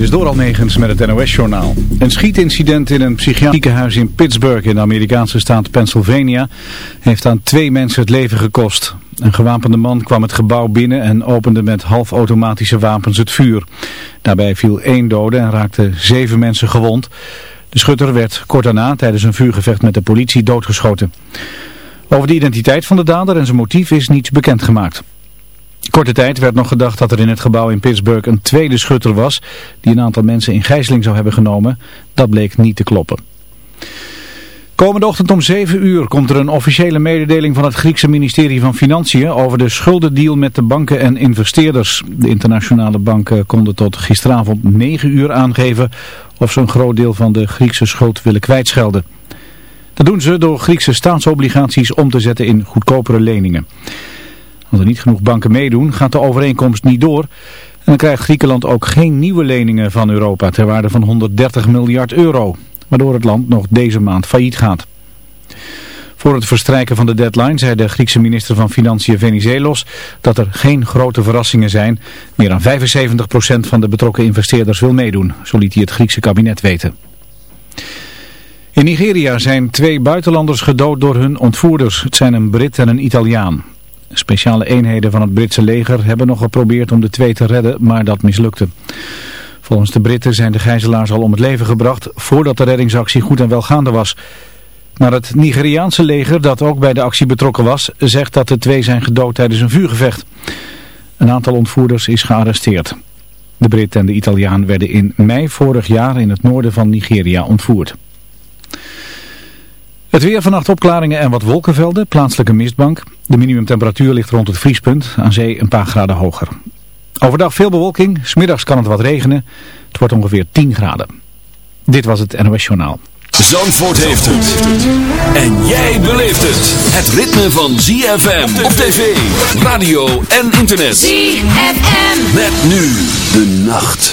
Dit is door Almegens met het NOS-journaal. Een schietincident in een psychiatrisch huis in Pittsburgh in de Amerikaanse staat Pennsylvania heeft aan twee mensen het leven gekost. Een gewapende man kwam het gebouw binnen en opende met halfautomatische wapens het vuur. Daarbij viel één dode en raakte zeven mensen gewond. De schutter werd kort daarna tijdens een vuurgevecht met de politie doodgeschoten. Over de identiteit van de dader en zijn motief is niets bekendgemaakt. Korte tijd werd nog gedacht dat er in het gebouw in Pittsburgh een tweede schutter was die een aantal mensen in gijzeling zou hebben genomen. Dat bleek niet te kloppen. Komende ochtend om 7 uur komt er een officiële mededeling van het Griekse ministerie van Financiën over de schuldendeal met de banken en investeerders. De internationale banken konden tot gisteravond 9 uur aangeven of ze een groot deel van de Griekse schuld willen kwijtschelden. Dat doen ze door Griekse staatsobligaties om te zetten in goedkopere leningen. Als er niet genoeg banken meedoen, gaat de overeenkomst niet door. En dan krijgt Griekenland ook geen nieuwe leningen van Europa ter waarde van 130 miljard euro. Waardoor het land nog deze maand failliet gaat. Voor het verstrijken van de deadline zei de Griekse minister van Financiën Venizelos dat er geen grote verrassingen zijn. Meer dan 75% van de betrokken investeerders wil meedoen, zo liet hij het Griekse kabinet weten. In Nigeria zijn twee buitenlanders gedood door hun ontvoerders. Het zijn een Brit en een Italiaan. Speciale eenheden van het Britse leger hebben nog geprobeerd om de twee te redden, maar dat mislukte. Volgens de Britten zijn de gijzelaars al om het leven gebracht voordat de reddingsactie goed en wel gaande was. Maar het Nigeriaanse leger, dat ook bij de actie betrokken was, zegt dat de twee zijn gedood tijdens een vuurgevecht. Een aantal ontvoerders is gearresteerd. De Brit en de Italiaan werden in mei vorig jaar in het noorden van Nigeria ontvoerd. Het weer vannacht opklaringen en wat wolkenvelden, plaatselijke mistbank. De minimumtemperatuur ligt rond het vriespunt, aan zee een paar graden hoger. Overdag veel bewolking, smiddags kan het wat regenen. Het wordt ongeveer 10 graden. Dit was het NOS Journaal. Zandvoort heeft het. En jij beleeft het. Het ritme van ZFM op tv, radio en internet. ZFM. Met nu de nacht.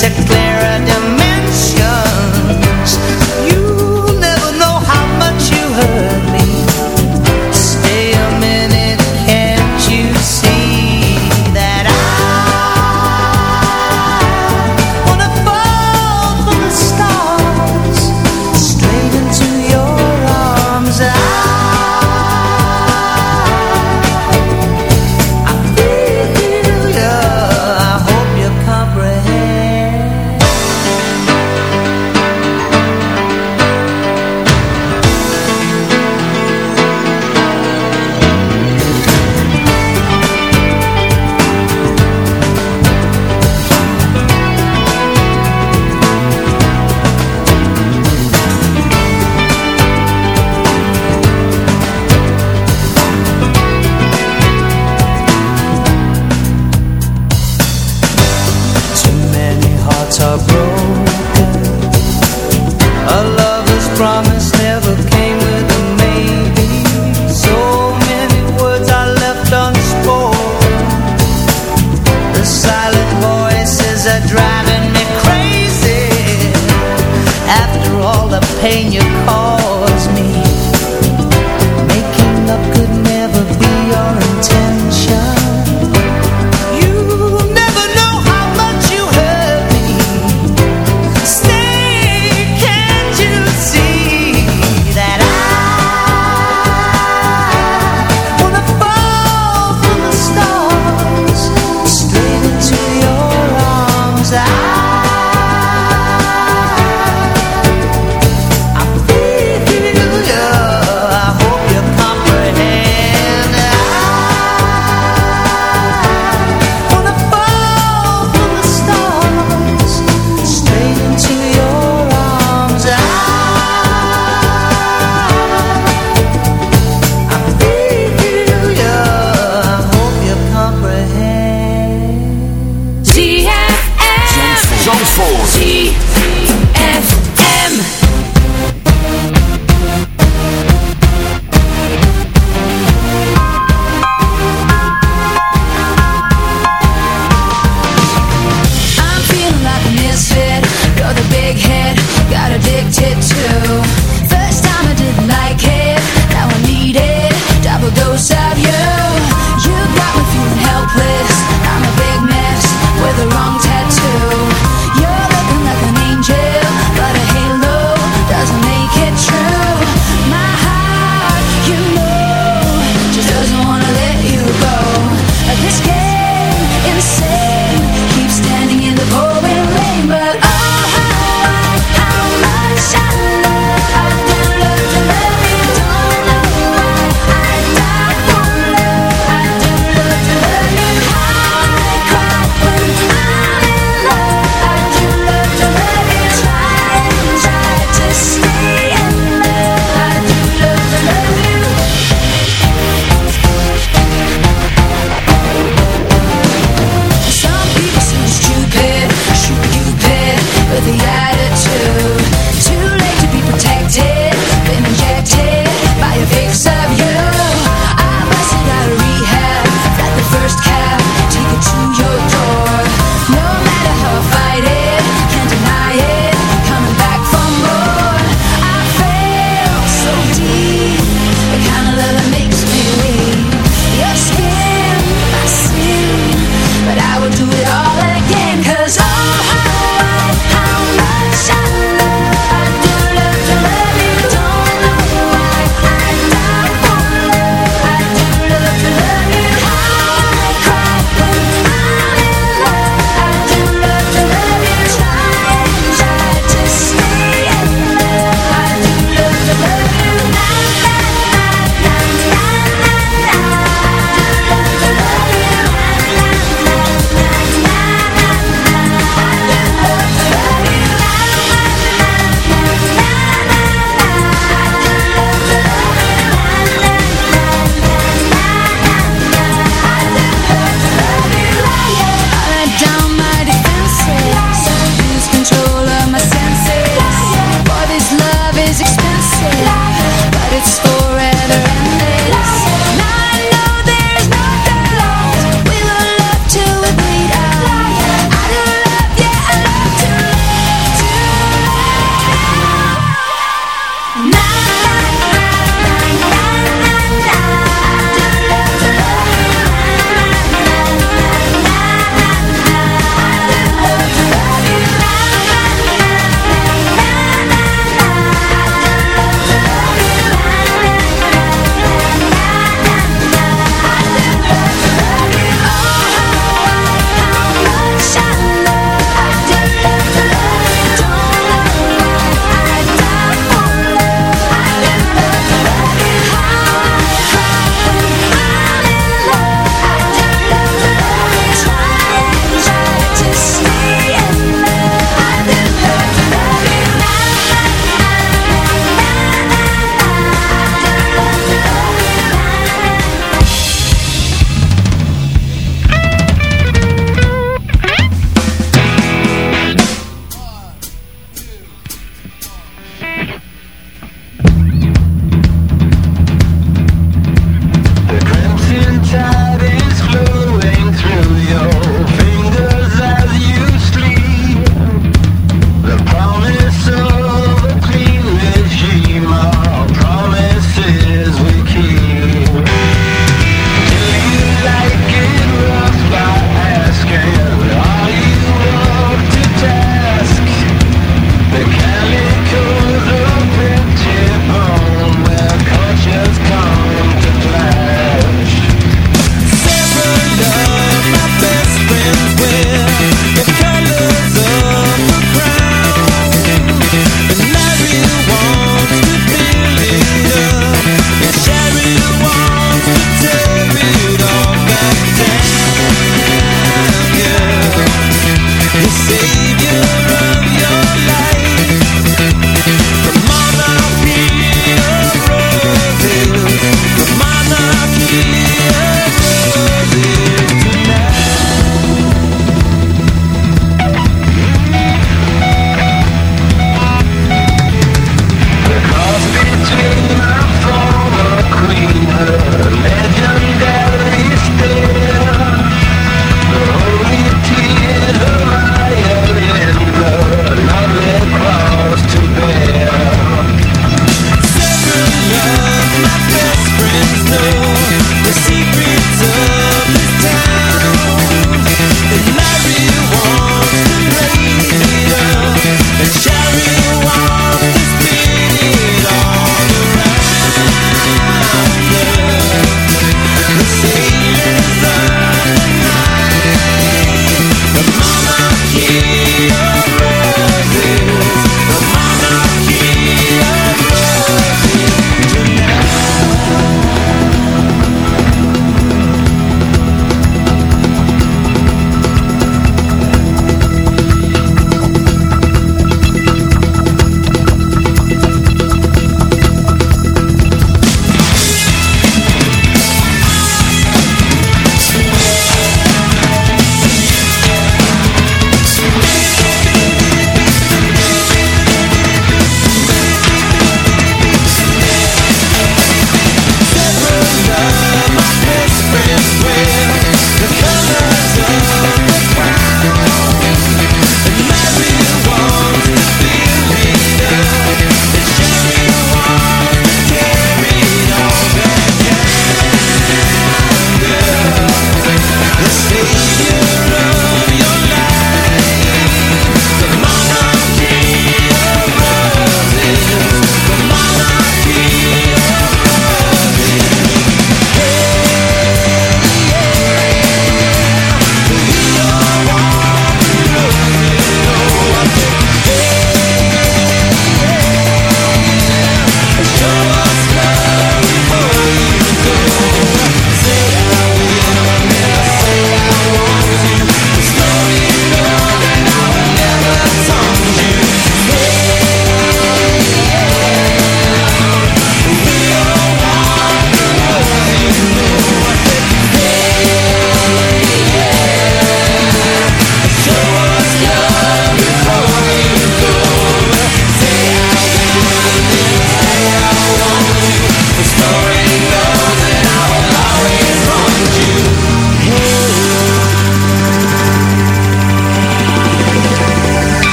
check.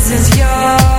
This is yours.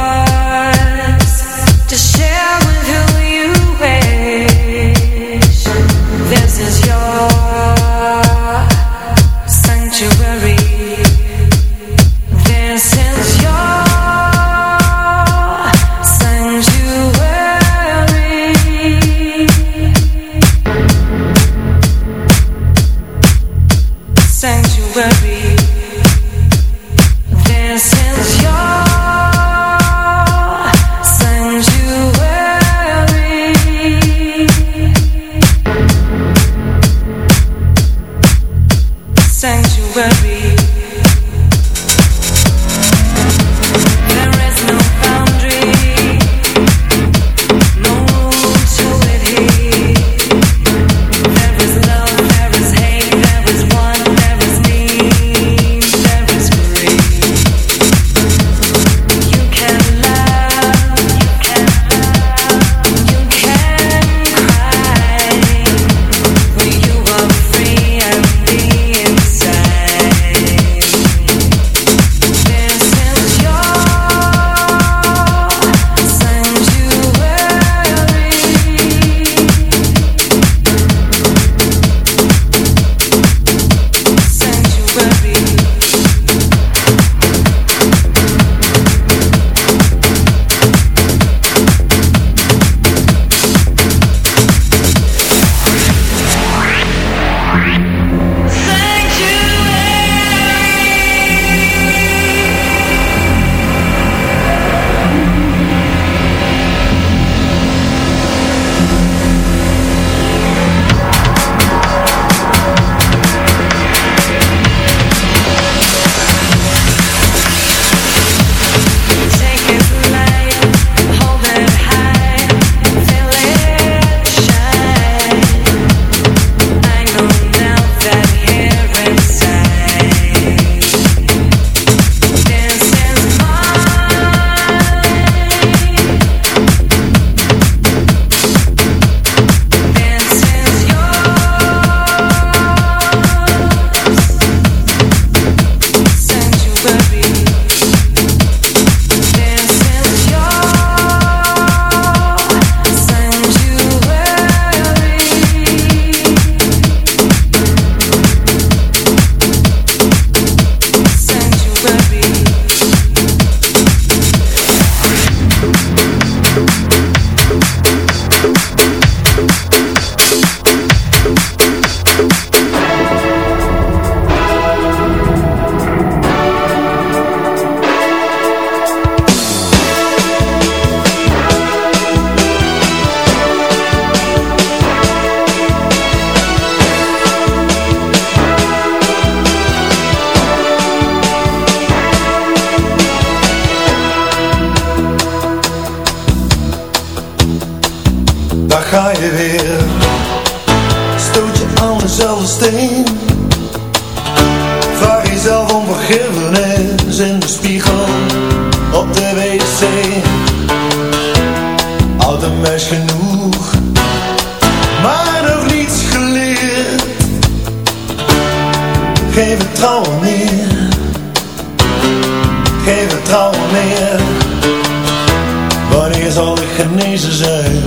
Wanneer zal ik genezen zijn?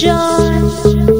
Sean.